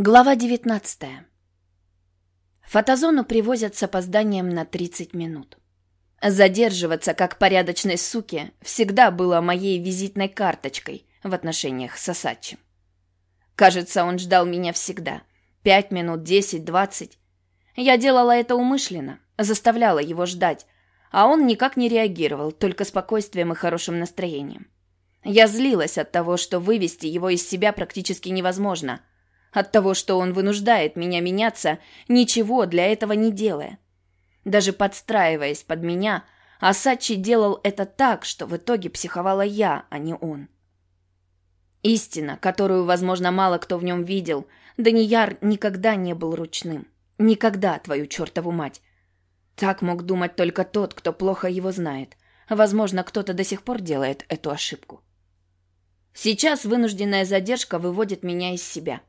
Глава 19. Фотозону привозят с опозданием на 30 минут. Задерживаться, как порядочной суке, всегда было моей визитной карточкой в отношениях с Асачем. Кажется, он ждал меня всегда. Пять минут, десять, двадцать. Я делала это умышленно, заставляла его ждать, а он никак не реагировал, только спокойствием и хорошим настроением. Я злилась от того, что вывести его из себя практически невозможно – от того, что он вынуждает меня меняться, ничего для этого не делая. Даже подстраиваясь под меня, Асачи делал это так, что в итоге психовала я, а не он. Истина, которую, возможно, мало кто в нем видел, Данияр никогда не был ручным. Никогда, твою чертову мать. Так мог думать только тот, кто плохо его знает. Возможно, кто-то до сих пор делает эту ошибку. Сейчас вынужденная задержка выводит меня из себя.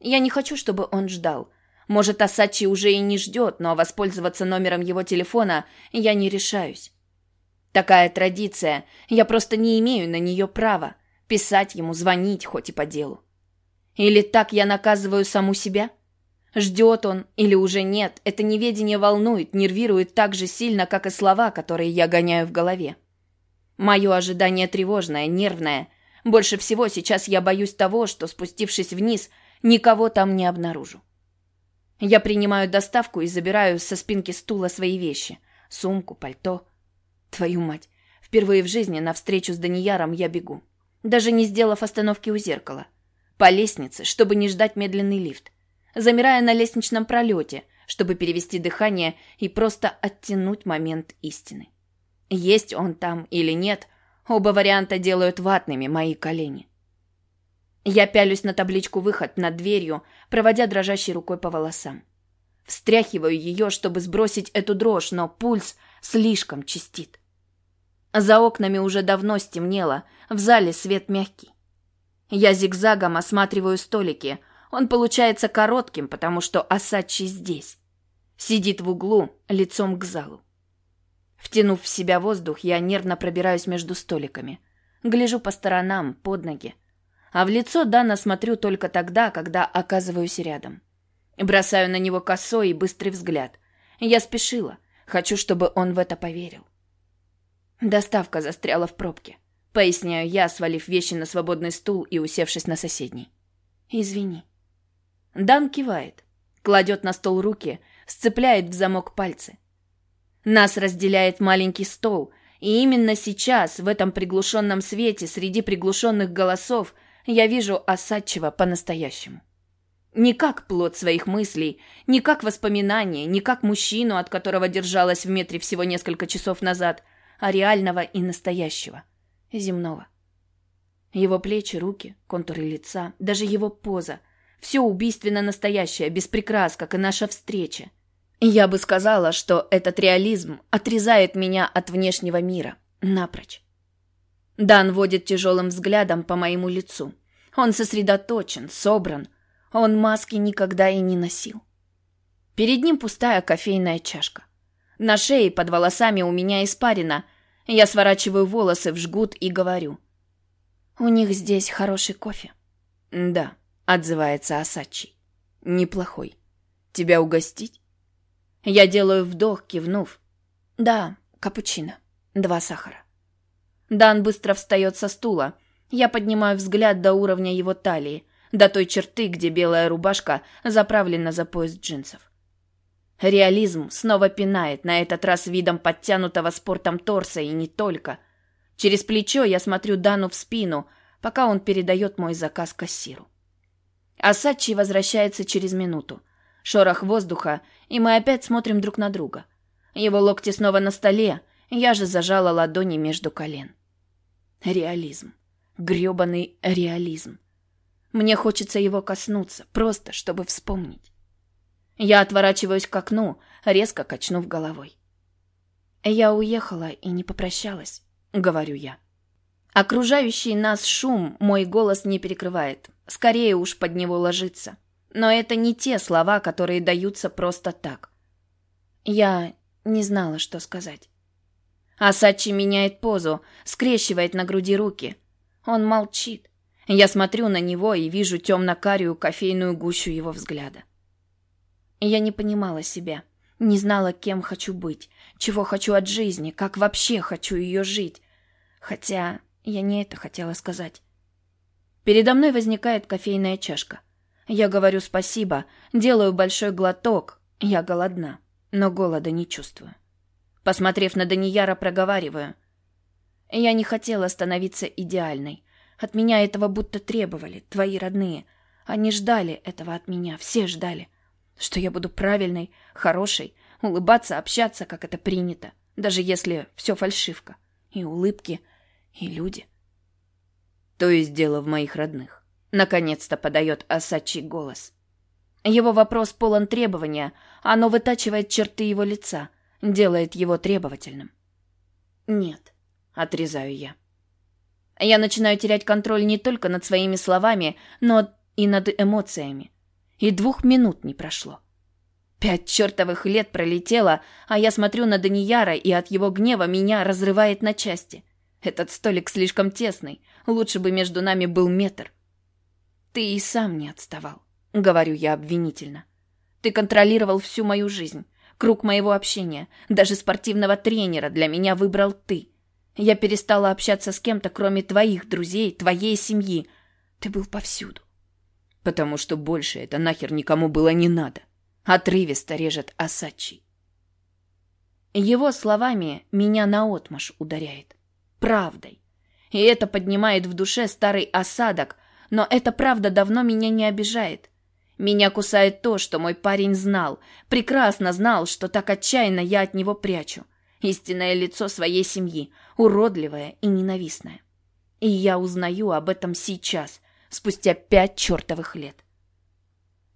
Я не хочу, чтобы он ждал. Может, Асачи уже и не ждет, но воспользоваться номером его телефона я не решаюсь. Такая традиция, я просто не имею на нее права. Писать ему, звонить, хоть и по делу. Или так я наказываю саму себя? Ждет он или уже нет, это неведение волнует, нервирует так же сильно, как и слова, которые я гоняю в голове. Мое ожидание тревожное, нервное. Больше всего сейчас я боюсь того, что, спустившись вниз, Никого там не обнаружу. Я принимаю доставку и забираю со спинки стула свои вещи. Сумку, пальто. Твою мать. Впервые в жизни на встречу с Данияром я бегу. Даже не сделав остановки у зеркала. По лестнице, чтобы не ждать медленный лифт. Замирая на лестничном пролете, чтобы перевести дыхание и просто оттянуть момент истины. Есть он там или нет, оба варианта делают ватными мои колени. Я пялюсь на табличку «Выход» над дверью, проводя дрожащей рукой по волосам. Встряхиваю ее, чтобы сбросить эту дрожь, но пульс слишком чистит. За окнами уже давно стемнело, в зале свет мягкий. Я зигзагом осматриваю столики. Он получается коротким, потому что Асачи здесь. Сидит в углу, лицом к залу. Втянув в себя воздух, я нервно пробираюсь между столиками. Гляжу по сторонам, под ноги а в лицо Дана смотрю только тогда, когда оказываюсь рядом. Бросаю на него косой и быстрый взгляд. Я спешила. Хочу, чтобы он в это поверил. Доставка застряла в пробке. Поясняю я, свалив вещи на свободный стул и усевшись на соседний. Извини. Дан кивает, кладет на стол руки, сцепляет в замок пальцы. Нас разделяет маленький стол, и именно сейчас, в этом приглушенном свете, среди приглушенных голосов, я вижу Осадчего по-настоящему. Не как плод своих мыслей, не как воспоминание, не как мужчину, от которого держалась в метре всего несколько часов назад, а реального и настоящего, земного. Его плечи, руки, контуры лица, даже его поза – все убийственно настоящее, без прикрас, как и наша встреча. я бы сказала, что этот реализм отрезает меня от внешнего мира напрочь. Дан водит тяжелым взглядом по моему лицу. Он сосредоточен, собран. Он маски никогда и не носил. Перед ним пустая кофейная чашка. На шее под волосами у меня испарина. Я сворачиваю волосы в жгут и говорю. «У них здесь хороший кофе». «Да», — отзывается Асачи. «Неплохой. Тебя угостить?» Я делаю вдох, кивнув. «Да, капучино. Два сахара». Дан быстро встает со стула. Я поднимаю взгляд до уровня его талии, до той черты, где белая рубашка заправлена за пояс джинсов. Реализм снова пинает, на этот раз видом подтянутого спортом торса и не только. Через плечо я смотрю Дану в спину, пока он передает мой заказ кассиру. Асачи возвращается через минуту. Шорох воздуха, и мы опять смотрим друг на друга. Его локти снова на столе, я же зажала ладони между колен. Реализм. грёбаный реализм. Мне хочется его коснуться, просто чтобы вспомнить. Я отворачиваюсь к окну, резко качнув головой. Я уехала и не попрощалась, говорю я. Окружающий нас шум мой голос не перекрывает, скорее уж под него ложится. Но это не те слова, которые даются просто так. Я не знала, что сказать. Асачи меняет позу, скрещивает на груди руки. Он молчит. Я смотрю на него и вижу темно-карию кофейную гущу его взгляда. Я не понимала себя, не знала, кем хочу быть, чего хочу от жизни, как вообще хочу ее жить. Хотя я не это хотела сказать. Передо мной возникает кофейная чашка. Я говорю спасибо, делаю большой глоток. Я голодна, но голода не чувствую. Посмотрев на Данияра, проговариваю. Я не хотела становиться идеальной. От меня этого будто требовали, твои родные. Они ждали этого от меня, все ждали. Что я буду правильной, хорошей, улыбаться, общаться, как это принято, даже если все фальшивка. И улыбки, и люди. То есть дело в моих родных. Наконец-то подает Асачи голос. Его вопрос полон требования, оно вытачивает черты его лица, делает его требовательным. Нет, отрезаю я. Я начинаю терять контроль не только над своими словами, но и над эмоциями. И двух минут не прошло. Пять чертовых лет пролетело, а я смотрю на Данияра, и от его гнева меня разрывает на части. Этот столик слишком тесный, лучше бы между нами был метр. Ты и сам не отставал, говорю я обвинительно. Ты контролировал всю мою жизнь, круг моего общения, даже спортивного тренера для меня выбрал ты. Я перестала общаться с кем-то, кроме твоих друзей, твоей семьи. Ты был повсюду. Потому что больше это нахер никому было не надо. Отрывисто режет Асачи. Его словами меня наотмашь ударяет. Правдой. И это поднимает в душе старый осадок, но эта правда давно меня не обижает. Меня кусает то, что мой парень знал, прекрасно знал, что так отчаянно я от него прячу истинное лицо своей семьи, уродливое и ненавистное. И я узнаю об этом сейчас, спустя пять чертовых лет.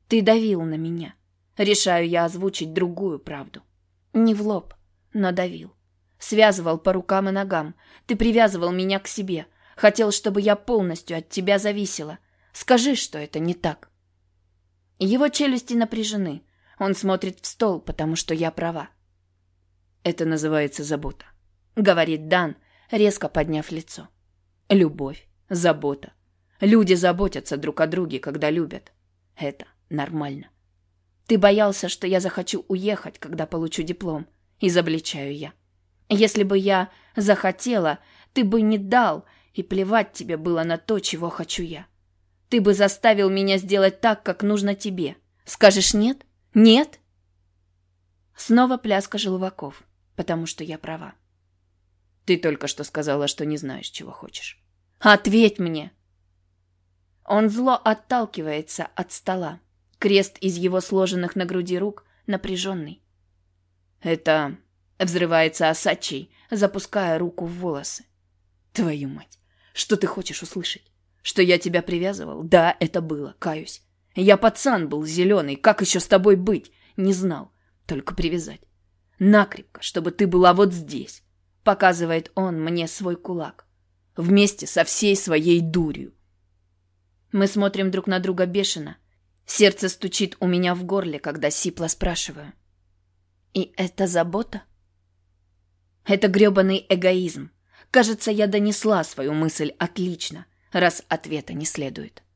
Ты давил на меня. Решаю я озвучить другую правду. Не в лоб, но давил. Связывал по рукам и ногам. Ты привязывал меня к себе. Хотел, чтобы я полностью от тебя зависела. Скажи, что это не так. Его челюсти напряжены. Он смотрит в стол, потому что я права. Это называется забота, говорит Дан, резко подняв лицо. Любовь, забота. Люди заботятся друг о друге, когда любят. Это нормально. Ты боялся, что я захочу уехать, когда получу диплом, изобличаю я. Если бы я захотела, ты бы не дал, и плевать тебе было на то, чего хочу я. Ты бы заставил меня сделать так, как нужно тебе. Скажешь нет? Нет? Снова пляска желваков потому что я права. Ты только что сказала, что не знаешь, чего хочешь. Ответь мне. Он зло отталкивается от стола. Крест из его сложенных на груди рук напряженный. Это взрывается Асачий, запуская руку в волосы. Твою мать, что ты хочешь услышать? Что я тебя привязывал? Да, это было, каюсь. Я пацан был зеленый, как еще с тобой быть? Не знал, только привязать. Накрепко, чтобы ты была вот здесь. Показывает он мне свой кулак. Вместе со всей своей дурью. Мы смотрим друг на друга бешено. Сердце стучит у меня в горле, когда сипло спрашиваю. И это забота? Это грёбаный эгоизм. Кажется, я донесла свою мысль отлично, раз ответа не следует.